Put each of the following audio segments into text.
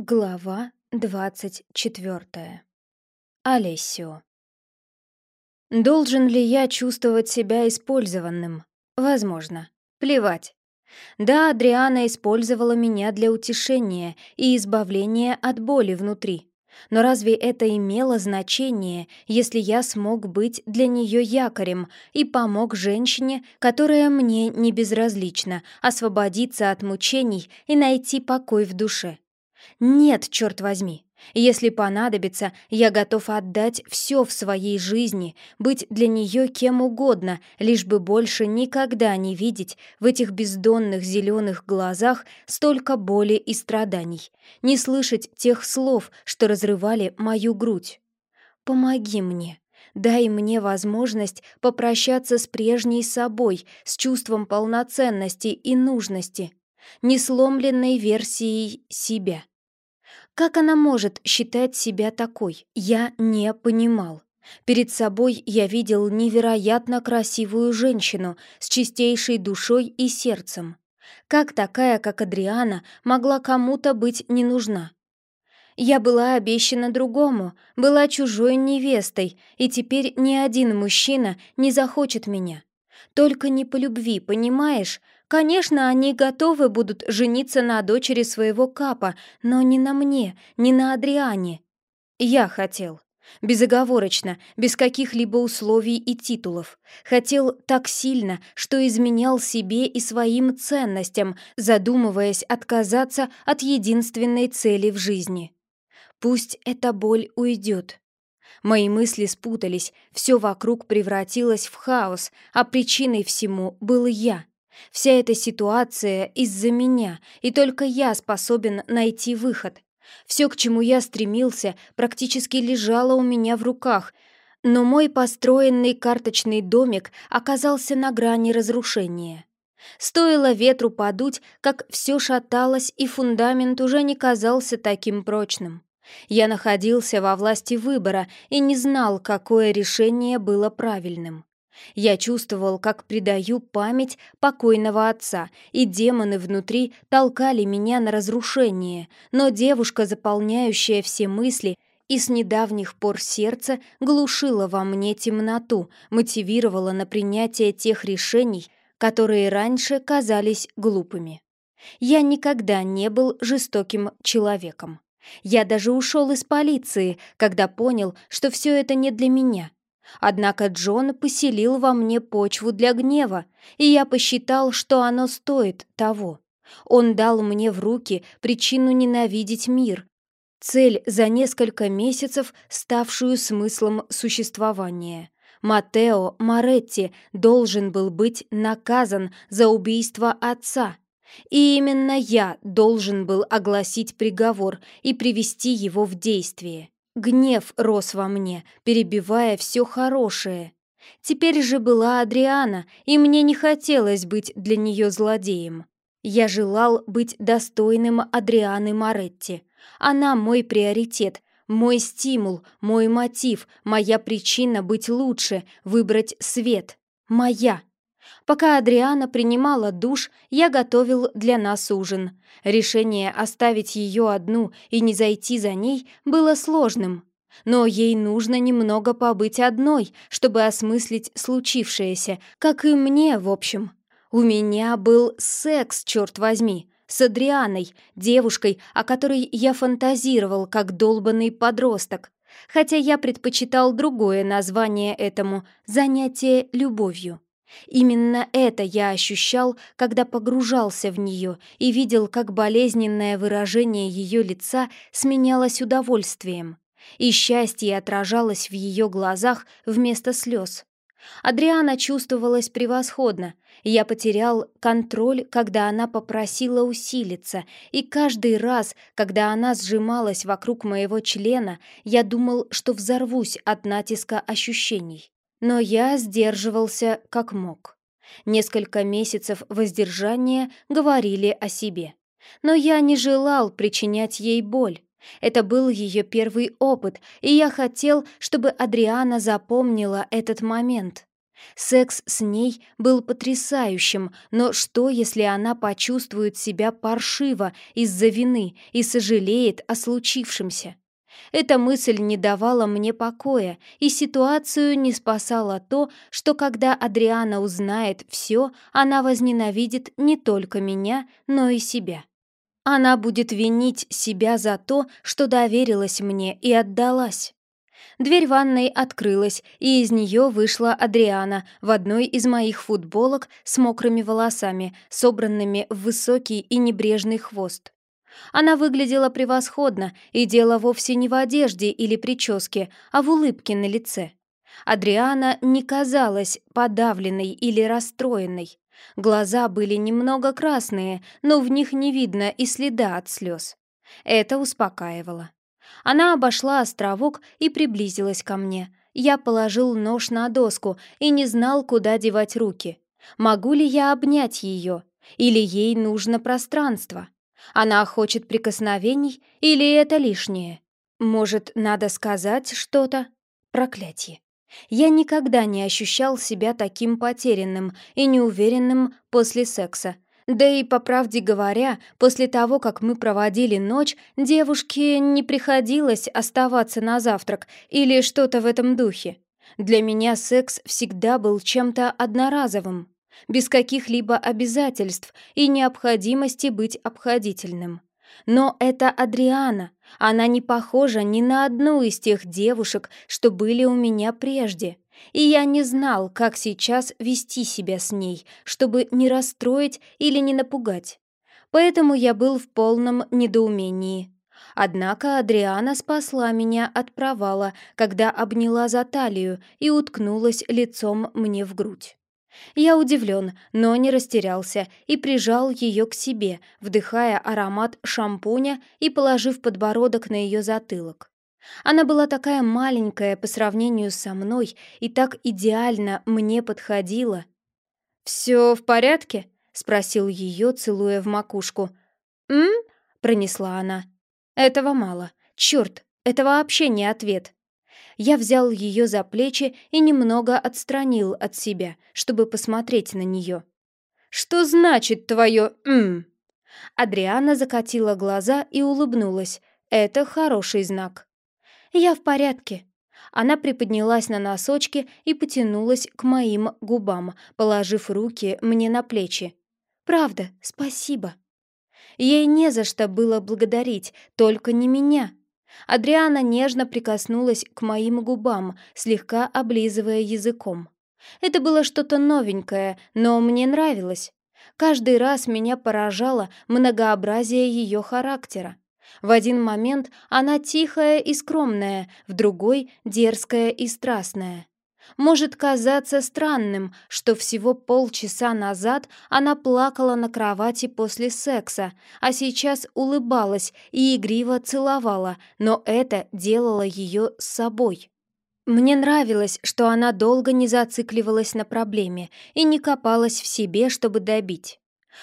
Глава двадцать четвертая. Олесио. Должен ли я чувствовать себя использованным? Возможно. Плевать. Да, Адриана использовала меня для утешения и избавления от боли внутри. Но разве это имело значение, если я смог быть для нее якорем и помог женщине, которая мне не безразлична, освободиться от мучений и найти покой в душе? Нет, черт возьми. Если понадобится, я готов отдать все в своей жизни, быть для нее кем угодно, лишь бы больше никогда не видеть в этих бездонных зеленых глазах столько боли и страданий, не слышать тех слов, что разрывали мою грудь. Помоги мне. Дай мне возможность попрощаться с прежней собой, с чувством полноценности и нужности, несломленной версией себя. Как она может считать себя такой? Я не понимал. Перед собой я видел невероятно красивую женщину с чистейшей душой и сердцем. Как такая, как Адриана, могла кому-то быть не нужна? Я была обещана другому, была чужой невестой, и теперь ни один мужчина не захочет меня. Только не по любви, понимаешь? Конечно, они готовы будут жениться на дочери своего Капа, но не на мне, не на Адриане. Я хотел. Безоговорочно, без каких-либо условий и титулов. Хотел так сильно, что изменял себе и своим ценностям, задумываясь отказаться от единственной цели в жизни. Пусть эта боль уйдет. Мои мысли спутались, все вокруг превратилось в хаос, а причиной всему был я. Вся эта ситуация из-за меня, и только я способен найти выход. Все, к чему я стремился, практически лежало у меня в руках, но мой построенный карточный домик оказался на грани разрушения. Стоило ветру подуть, как все шаталось, и фундамент уже не казался таким прочным. Я находился во власти выбора и не знал, какое решение было правильным. Я чувствовал, как предаю память покойного отца, и демоны внутри толкали меня на разрушение, но девушка, заполняющая все мысли, и с недавних пор сердце глушила во мне темноту, мотивировала на принятие тех решений, которые раньше казались глупыми. Я никогда не был жестоким человеком. Я даже ушел из полиции, когда понял, что все это не для меня — Однако Джон поселил во мне почву для гнева, и я посчитал, что оно стоит того. Он дал мне в руки причину ненавидеть мир, цель за несколько месяцев, ставшую смыслом существования. Матео Моретти должен был быть наказан за убийство отца, и именно я должен был огласить приговор и привести его в действие. Гнев рос во мне, перебивая все хорошее. Теперь же была Адриана, и мне не хотелось быть для нее злодеем. Я желал быть достойным Адрианы Моретти. Она мой приоритет, мой стимул, мой мотив, моя причина быть лучше, выбрать свет. Моя. Пока Адриана принимала душ, я готовил для нас ужин. Решение оставить ее одну и не зайти за ней было сложным. Но ей нужно немного побыть одной, чтобы осмыслить случившееся, как и мне, в общем. У меня был секс, черт возьми, с Адрианой, девушкой, о которой я фантазировал, как долбанный подросток. Хотя я предпочитал другое название этому — занятие любовью. Именно это я ощущал, когда погружался в нее и видел, как болезненное выражение ее лица сменялось удовольствием, и счастье отражалось в ее глазах вместо слез. Адриана чувствовалась превосходно. Я потерял контроль, когда она попросила усилиться, и каждый раз, когда она сжималась вокруг моего члена, я думал, что взорвусь от натиска ощущений. Но я сдерживался как мог. Несколько месяцев воздержания говорили о себе. Но я не желал причинять ей боль. Это был ее первый опыт, и я хотел, чтобы Адриана запомнила этот момент. Секс с ней был потрясающим, но что, если она почувствует себя паршиво из-за вины и сожалеет о случившемся? Эта мысль не давала мне покоя, и ситуацию не спасало то, что когда Адриана узнает все, она возненавидит не только меня, но и себя. Она будет винить себя за то, что доверилась мне и отдалась. Дверь ванной открылась, и из нее вышла Адриана в одной из моих футболок с мокрыми волосами, собранными в высокий и небрежный хвост. Она выглядела превосходно, и дело вовсе не в одежде или прическе, а в улыбке на лице. Адриана не казалась подавленной или расстроенной. Глаза были немного красные, но в них не видно и следа от слез. Это успокаивало. Она обошла островок и приблизилась ко мне. Я положил нож на доску и не знал, куда девать руки. Могу ли я обнять ее? Или ей нужно пространство? Она хочет прикосновений или это лишнее? Может, надо сказать что-то? Проклятие. Я никогда не ощущал себя таким потерянным и неуверенным после секса. Да и, по правде говоря, после того, как мы проводили ночь, девушке не приходилось оставаться на завтрак или что-то в этом духе. Для меня секс всегда был чем-то одноразовым без каких-либо обязательств и необходимости быть обходительным. Но это Адриана. Она не похожа ни на одну из тех девушек, что были у меня прежде. И я не знал, как сейчас вести себя с ней, чтобы не расстроить или не напугать. Поэтому я был в полном недоумении. Однако Адриана спасла меня от провала, когда обняла за талию и уткнулась лицом мне в грудь. Я удивлен, но не растерялся и прижал ее к себе, вдыхая аромат шампуня и положив подбородок на ее затылок. Она была такая маленькая по сравнению со мной и так идеально мне подходила. «Все в порядке?» — спросил ее, целуя в макушку. «М?» — пронесла она. «Этого мало. Черт, это вообще не ответ. Я взял ее за плечи и немного отстранил от себя, чтобы посмотреть на нее. «Что значит твое «м»?» Адриана закатила глаза и улыбнулась. «Это хороший знак». «Я в порядке». Она приподнялась на носочки и потянулась к моим губам, положив руки мне на плечи. «Правда, спасибо». Ей не за что было благодарить, только не меня. Адриана нежно прикоснулась к моим губам, слегка облизывая языком. Это было что-то новенькое, но мне нравилось. Каждый раз меня поражало многообразие ее характера. В один момент она тихая и скромная, в другой — дерзкая и страстная. Может казаться странным, что всего полчаса назад она плакала на кровати после секса, а сейчас улыбалась и игриво целовала, но это делало ее с собой. Мне нравилось, что она долго не зацикливалась на проблеме и не копалась в себе, чтобы добить.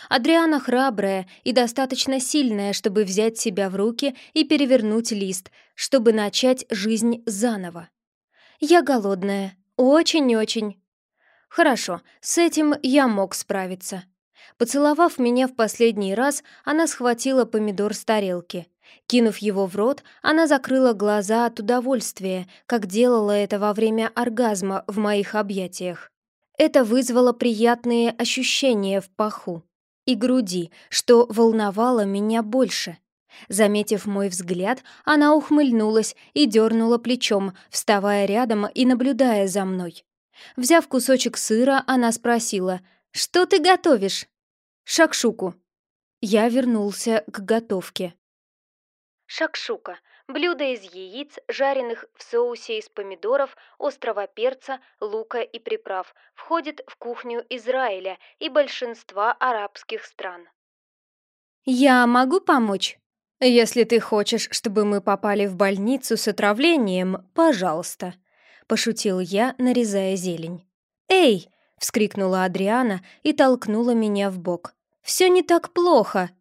Адриана храбрая и достаточно сильная, чтобы взять себя в руки и перевернуть лист, чтобы начать жизнь заново. «Я голодная», «Очень-очень». «Хорошо, с этим я мог справиться». Поцеловав меня в последний раз, она схватила помидор с тарелки. Кинув его в рот, она закрыла глаза от удовольствия, как делала это во время оргазма в моих объятиях. Это вызвало приятные ощущения в паху и груди, что волновало меня больше. Заметив мой взгляд, она ухмыльнулась и дернула плечом, вставая рядом и наблюдая за мной. Взяв кусочек сыра, она спросила, «Что ты готовишь?» «Шакшуку». Я вернулся к готовке. Шакшука – блюдо из яиц, жареных в соусе из помидоров, острого перца, лука и приправ, входит в кухню Израиля и большинства арабских стран. «Я могу помочь?» «Если ты хочешь, чтобы мы попали в больницу с отравлением, пожалуйста», — пошутил я, нарезая зелень. «Эй!» — вскрикнула Адриана и толкнула меня в бок. «Все не так плохо!»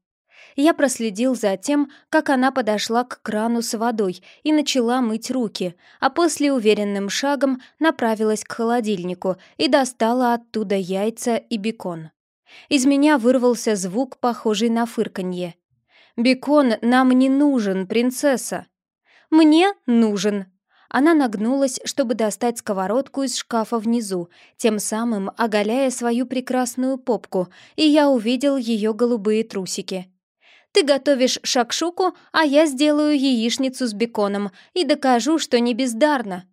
Я проследил за тем, как она подошла к крану с водой и начала мыть руки, а после уверенным шагом направилась к холодильнику и достала оттуда яйца и бекон. Из меня вырвался звук, похожий на фырканье. «Бекон нам не нужен, принцесса!» «Мне нужен!» Она нагнулась, чтобы достать сковородку из шкафа внизу, тем самым оголяя свою прекрасную попку, и я увидел ее голубые трусики. «Ты готовишь шакшуку, а я сделаю яичницу с беконом и докажу, что не бездарно».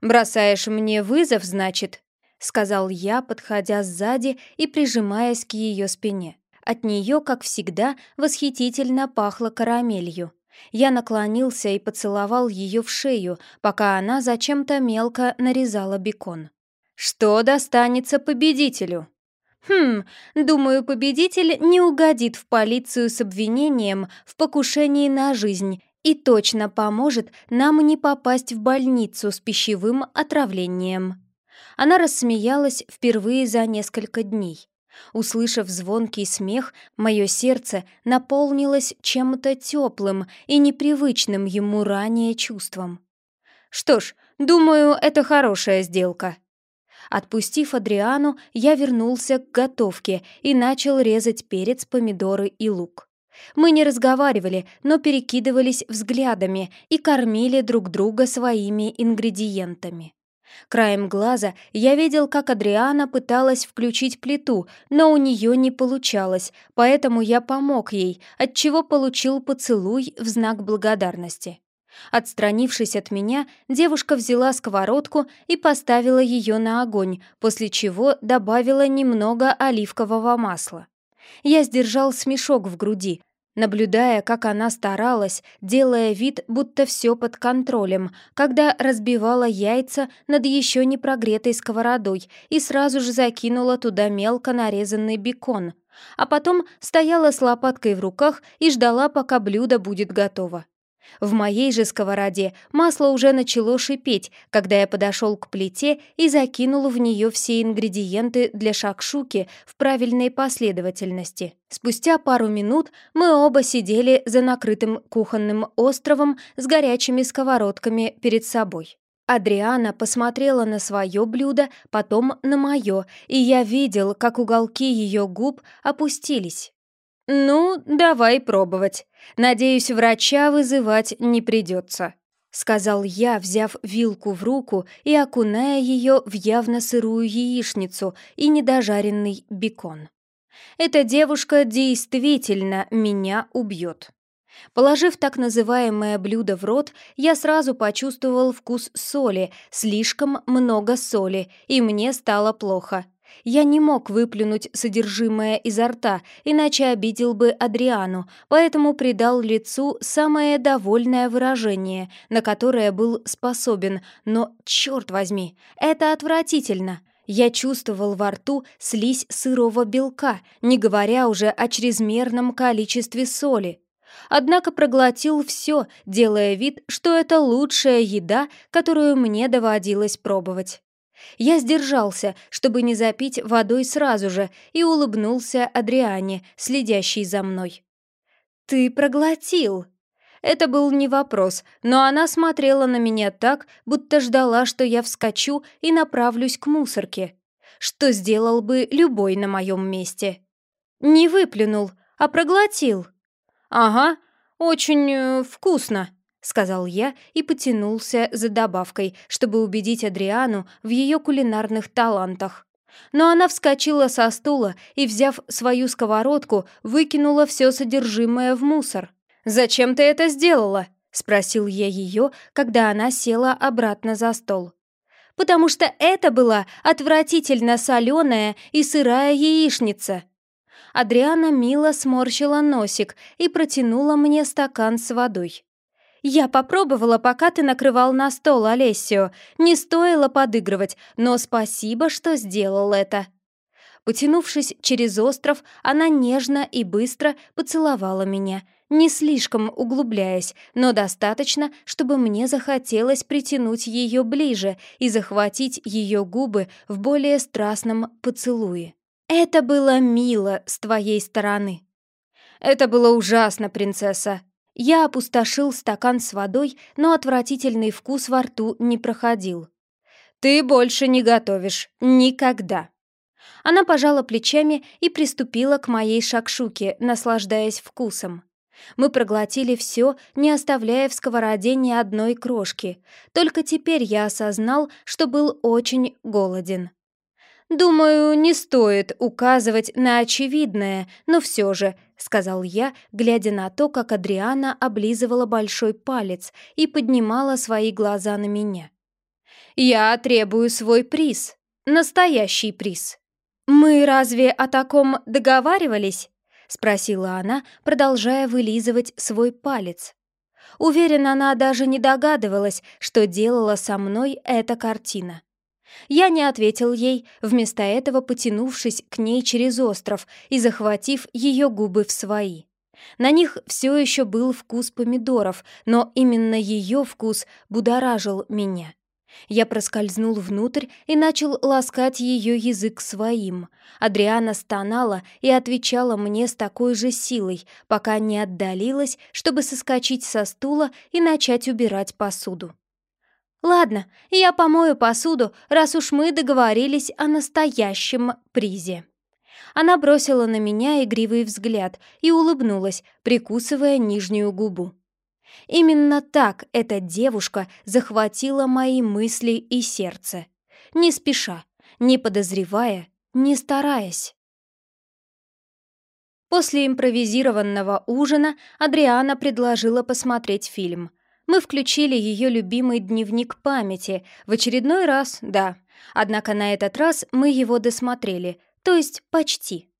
«Бросаешь мне вызов, значит?» — сказал я, подходя сзади и прижимаясь к ее спине. От нее, как всегда, восхитительно пахло карамелью. Я наклонился и поцеловал ее в шею, пока она зачем-то мелко нарезала бекон. «Что достанется победителю?» «Хм, думаю, победитель не угодит в полицию с обвинением в покушении на жизнь и точно поможет нам не попасть в больницу с пищевым отравлением». Она рассмеялась впервые за несколько дней. Услышав звонкий смех, мое сердце наполнилось чем-то теплым и непривычным ему ранее чувством. «Что ж, думаю, это хорошая сделка». Отпустив Адриану, я вернулся к готовке и начал резать перец, помидоры и лук. Мы не разговаривали, но перекидывались взглядами и кормили друг друга своими ингредиентами. Краем глаза я видел, как Адриана пыталась включить плиту, но у нее не получалось, поэтому я помог ей, отчего получил поцелуй в знак благодарности. Отстранившись от меня, девушка взяла сковородку и поставила ее на огонь, после чего добавила немного оливкового масла. Я сдержал смешок в груди, наблюдая, как она старалась, делая вид, будто все под контролем, когда разбивала яйца над еще не прогретой сковородой и сразу же закинула туда мелко нарезанный бекон, а потом стояла с лопаткой в руках и ждала, пока блюдо будет готово. В моей же сковороде масло уже начало шипеть, когда я подошел к плите и закинул в нее все ингредиенты для шакшуки в правильной последовательности. Спустя пару минут мы оба сидели за накрытым кухонным островом с горячими сковородками перед собой. Адриана посмотрела на свое блюдо, потом на мое, и я видел, как уголки ее губ опустились. «Ну, давай пробовать. Надеюсь, врача вызывать не придется», — сказал я, взяв вилку в руку и окуная ее в явно сырую яичницу и недожаренный бекон. «Эта девушка действительно меня убьет». Положив так называемое блюдо в рот, я сразу почувствовал вкус соли, слишком много соли, и мне стало плохо. Я не мог выплюнуть содержимое изо рта, иначе обидел бы Адриану, поэтому придал лицу самое довольное выражение, на которое был способен, но, черт возьми, это отвратительно. Я чувствовал во рту слизь сырого белка, не говоря уже о чрезмерном количестве соли. Однако проглотил все, делая вид, что это лучшая еда, которую мне доводилось пробовать. Я сдержался, чтобы не запить водой сразу же, и улыбнулся Адриане, следящей за мной. «Ты проглотил!» Это был не вопрос, но она смотрела на меня так, будто ждала, что я вскочу и направлюсь к мусорке. Что сделал бы любой на моем месте. Не выплюнул, а проглотил. «Ага, очень э, вкусно», — сказал я и потянулся за добавкой, чтобы убедить Адриану в ее кулинарных талантах. Но она вскочила со стула и, взяв свою сковородку, выкинула все содержимое в мусор. «Зачем ты это сделала?» — спросил я ее, когда она села обратно за стол. «Потому что это была отвратительно соленая и сырая яичница». Адриана мило сморщила носик и протянула мне стакан с водой. «Я попробовала, пока ты накрывал на стол, Олесио. Не стоило подыгрывать, но спасибо, что сделал это». Потянувшись через остров, она нежно и быстро поцеловала меня, не слишком углубляясь, но достаточно, чтобы мне захотелось притянуть ее ближе и захватить ее губы в более страстном поцелуе. «Это было мило с твоей стороны», «Это было ужасно, принцесса!» Я опустошил стакан с водой, но отвратительный вкус во рту не проходил. «Ты больше не готовишь. Никогда!» Она пожала плечами и приступила к моей шакшуке, наслаждаясь вкусом. Мы проглотили все, не оставляя в сковороде ни одной крошки. Только теперь я осознал, что был очень голоден. «Думаю, не стоит указывать на очевидное, но все же», — сказал я, глядя на то, как Адриана облизывала большой палец и поднимала свои глаза на меня. «Я требую свой приз. Настоящий приз». «Мы разве о таком договаривались?» — спросила она, продолжая вылизывать свой палец. Уверена, она даже не догадывалась, что делала со мной эта картина. Я не ответил ей, вместо этого потянувшись к ней через остров и захватив ее губы в свои. На них все еще был вкус помидоров, но именно ее вкус будоражил меня. Я проскользнул внутрь и начал ласкать ее язык своим. Адриана стонала и отвечала мне с такой же силой, пока не отдалилась, чтобы соскочить со стула и начать убирать посуду. «Ладно, я помою посуду, раз уж мы договорились о настоящем призе». Она бросила на меня игривый взгляд и улыбнулась, прикусывая нижнюю губу. Именно так эта девушка захватила мои мысли и сердце. Не спеша, не подозревая, не стараясь. После импровизированного ужина Адриана предложила посмотреть фильм — мы включили ее любимый дневник памяти. В очередной раз, да. Однако на этот раз мы его досмотрели, то есть почти.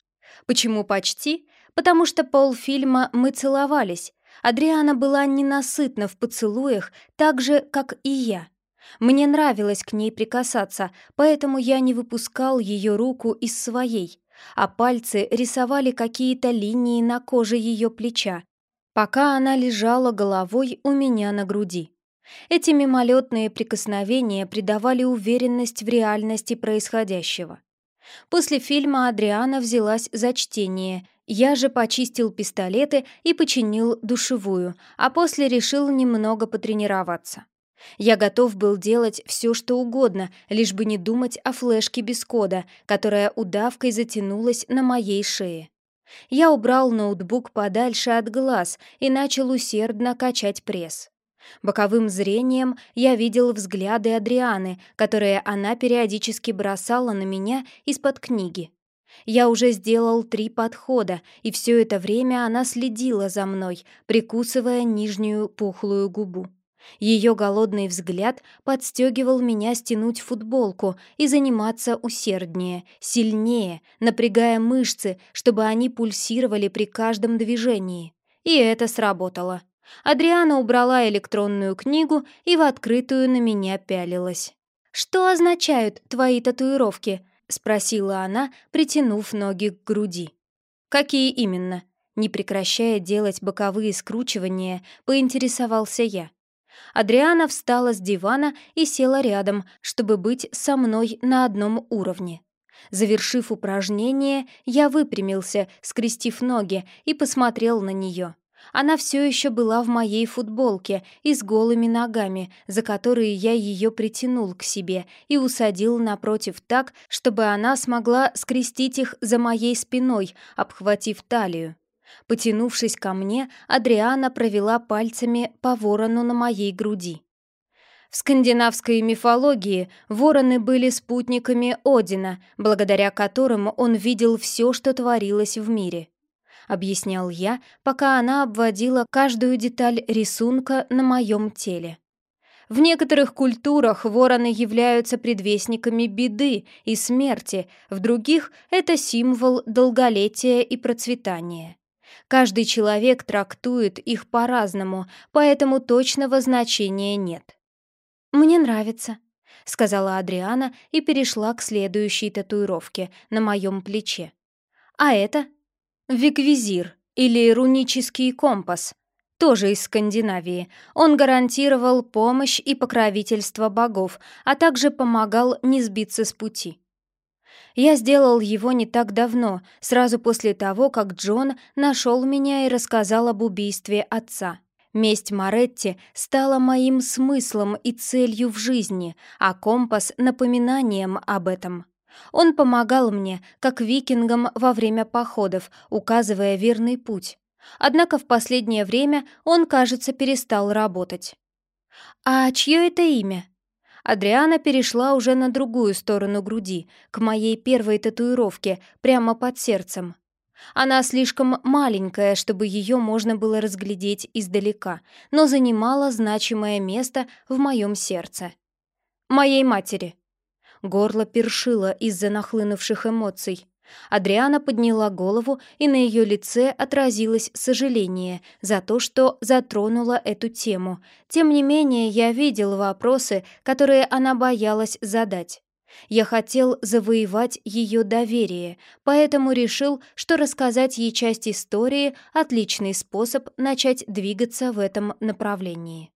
Почему почти? Потому что полфильма мы целовались. Адриана была ненасытна в поцелуях, так же, как и я. Мне нравилось к ней прикасаться, поэтому я не выпускал ее руку из своей, а пальцы рисовали какие-то линии на коже ее плеча, пока она лежала головой у меня на груди. Эти мимолетные прикосновения придавали уверенность в реальности происходящего. После фильма Адриана взялась за чтение, я же почистил пистолеты и починил душевую, а после решил немного потренироваться. Я готов был делать все, что угодно, лишь бы не думать о флешке без кода, которая удавкой затянулась на моей шее. Я убрал ноутбук подальше от глаз и начал усердно качать пресс. Боковым зрением я видел взгляды Адрианы, которые она периодически бросала на меня из-под книги. Я уже сделал три подхода, и все это время она следила за мной, прикусывая нижнюю пухлую губу. Ее голодный взгляд подстегивал меня стянуть футболку и заниматься усерднее, сильнее, напрягая мышцы, чтобы они пульсировали при каждом движении. И это сработало. Адриана убрала электронную книгу и в открытую на меня пялилась. «Что означают твои татуировки?» — спросила она, притянув ноги к груди. «Какие именно?» Не прекращая делать боковые скручивания, поинтересовался я. Адриана встала с дивана и села рядом, чтобы быть со мной на одном уровне. Завершив упражнение, я выпрямился, скрестив ноги, и посмотрел на нее. Она все еще была в моей футболке и с голыми ногами, за которые я ее притянул к себе и усадил напротив так, чтобы она смогла скрестить их за моей спиной, обхватив талию. Потянувшись ко мне, Адриана провела пальцами по ворону на моей груди. В скандинавской мифологии вороны были спутниками Одина, благодаря которым он видел все, что творилось в мире. Объяснял я, пока она обводила каждую деталь рисунка на моем теле. В некоторых культурах вороны являются предвестниками беды и смерти, в других — это символ долголетия и процветания. Каждый человек трактует их по-разному, поэтому точного значения нет. «Мне нравится», — сказала Адриана и перешла к следующей татуировке на моем плече. «А это?» «Виквизир» или «рунический компас», тоже из Скандинавии. Он гарантировал помощь и покровительство богов, а также помогал не сбиться с пути. Я сделал его не так давно, сразу после того, как Джон нашел меня и рассказал об убийстве отца. Месть Моретти стала моим смыслом и целью в жизни, а компас — напоминанием об этом. Он помогал мне, как викингам во время походов, указывая верный путь. Однако в последнее время он, кажется, перестал работать. «А чье это имя?» Адриана перешла уже на другую сторону груди, к моей первой татуировке, прямо под сердцем. Она слишком маленькая, чтобы ее можно было разглядеть издалека, но занимала значимое место в моем сердце. Моей матери. Горло першило из-за нахлынувших эмоций. Адриана подняла голову, и на ее лице отразилось сожаление за то, что затронула эту тему. Тем не менее, я видел вопросы, которые она боялась задать. Я хотел завоевать ее доверие, поэтому решил, что рассказать ей часть истории — отличный способ начать двигаться в этом направлении.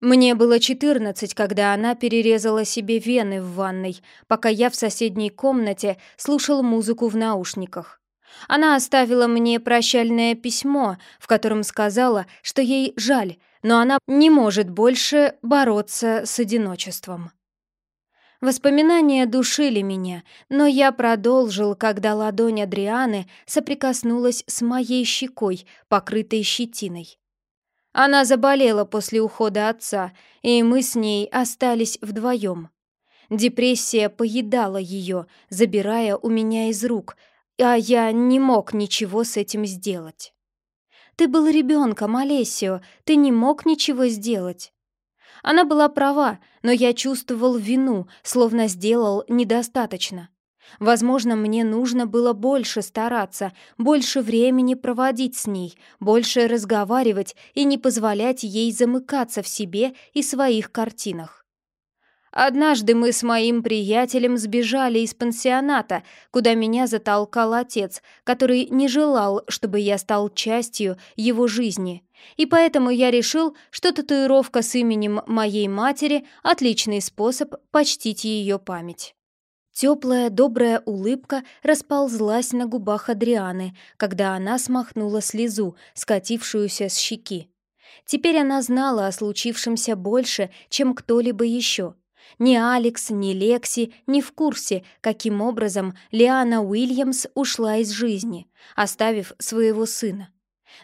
Мне было 14, когда она перерезала себе вены в ванной, пока я в соседней комнате слушал музыку в наушниках. Она оставила мне прощальное письмо, в котором сказала, что ей жаль, но она не может больше бороться с одиночеством. Воспоминания душили меня, но я продолжил, когда ладонь Адрианы соприкоснулась с моей щекой, покрытой щетиной. Она заболела после ухода отца, и мы с ней остались вдвоем. Депрессия поедала ее, забирая у меня из рук, а я не мог ничего с этим сделать. «Ты был ребенком, Олесио, ты не мог ничего сделать». Она была права, но я чувствовал вину, словно сделал недостаточно. Возможно, мне нужно было больше стараться, больше времени проводить с ней, больше разговаривать и не позволять ей замыкаться в себе и своих картинах. Однажды мы с моим приятелем сбежали из пансионата, куда меня затолкал отец, который не желал, чтобы я стал частью его жизни. И поэтому я решил, что татуировка с именем моей матери – отличный способ почтить ее память. Теплая, добрая улыбка расползлась на губах Адрианы, когда она смахнула слезу, скатившуюся с щеки. Теперь она знала о случившемся больше, чем кто-либо еще. Ни Алекс, ни Лекси не в курсе, каким образом Лиана Уильямс ушла из жизни, оставив своего сына.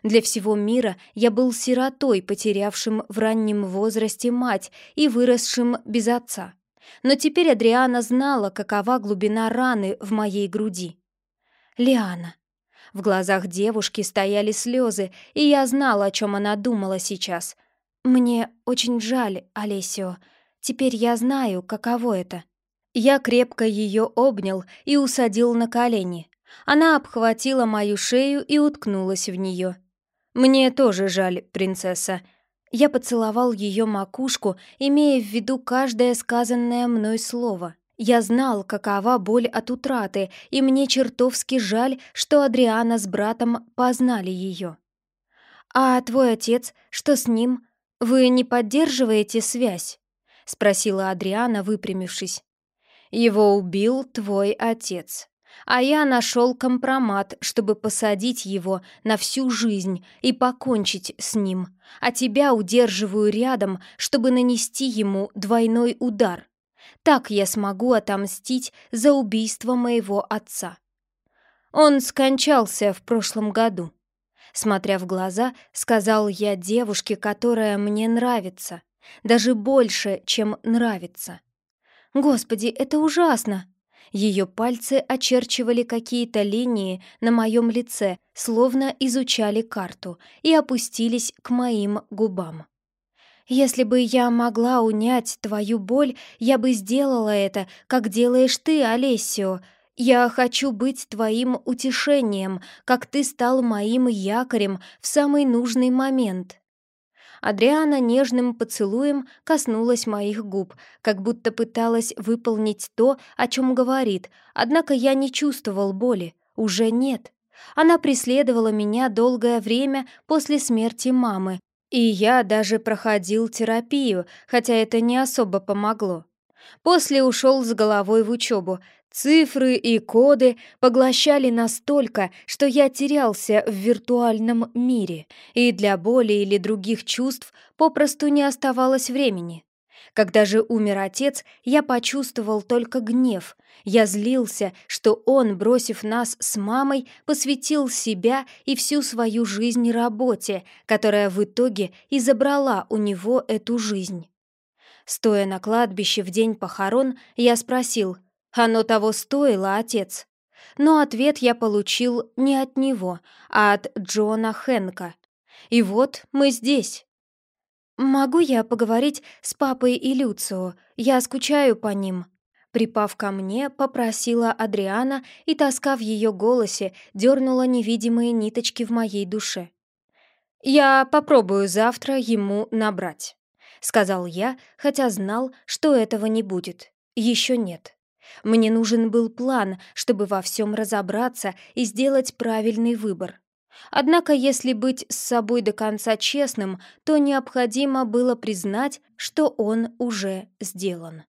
Для всего мира я был сиротой, потерявшим в раннем возрасте мать и выросшим без отца. Но теперь Адриана знала, какова глубина раны в моей груди. Лиана. В глазах девушки стояли слезы, и я знала, о чем она думала сейчас. «Мне очень жаль, Олесио. Теперь я знаю, каково это». Я крепко ее обнял и усадил на колени. Она обхватила мою шею и уткнулась в нее. «Мне тоже жаль, принцесса», я поцеловал ее макушку, имея в виду каждое сказанное мной слово. Я знал, какова боль от утраты, и мне чертовски жаль, что Адриана с братом познали ее. «А твой отец, что с ним? Вы не поддерживаете связь?» — спросила Адриана, выпрямившись. «Его убил твой отец», а я нашел компромат, чтобы посадить его на всю жизнь и покончить с ним, а тебя удерживаю рядом, чтобы нанести ему двойной удар. Так я смогу отомстить за убийство моего отца. Он скончался в прошлом году. Смотря в глаза, сказал я девушке, которая мне нравится, даже больше, чем нравится. «Господи, это ужасно!» Ее пальцы очерчивали какие-то линии на моем лице, словно изучали карту, и опустились к моим губам. «Если бы я могла унять твою боль, я бы сделала это, как делаешь ты, Олесио. Я хочу быть твоим утешением, как ты стал моим якорем в самый нужный момент». Адриана нежным поцелуем коснулась моих губ, как будто пыталась выполнить то, о чем говорит, однако я не чувствовал боли, уже нет. Она преследовала меня долгое время после смерти мамы, и я даже проходил терапию, хотя это не особо помогло. После ушел с головой в учебу. Цифры и коды поглощали настолько, что я терялся в виртуальном мире, и для боли или других чувств попросту не оставалось времени. Когда же умер отец, я почувствовал только гнев. Я злился, что он, бросив нас с мамой, посвятил себя и всю свою жизнь работе, которая в итоге и забрала у него эту жизнь. Стоя на кладбище в день похорон, я спросил, «Оно того стоило, отец?» Но ответ я получил не от него, а от Джона Хэнка. И вот мы здесь. «Могу я поговорить с папой и Люцио? Я скучаю по ним». Припав ко мне, попросила Адриана, и тоска в ее голосе дернула невидимые ниточки в моей душе. «Я попробую завтра ему набрать», — сказал я, хотя знал, что этого не будет. Еще нет. Мне нужен был план, чтобы во всем разобраться и сделать правильный выбор. Однако, если быть с собой до конца честным, то необходимо было признать, что он уже сделан.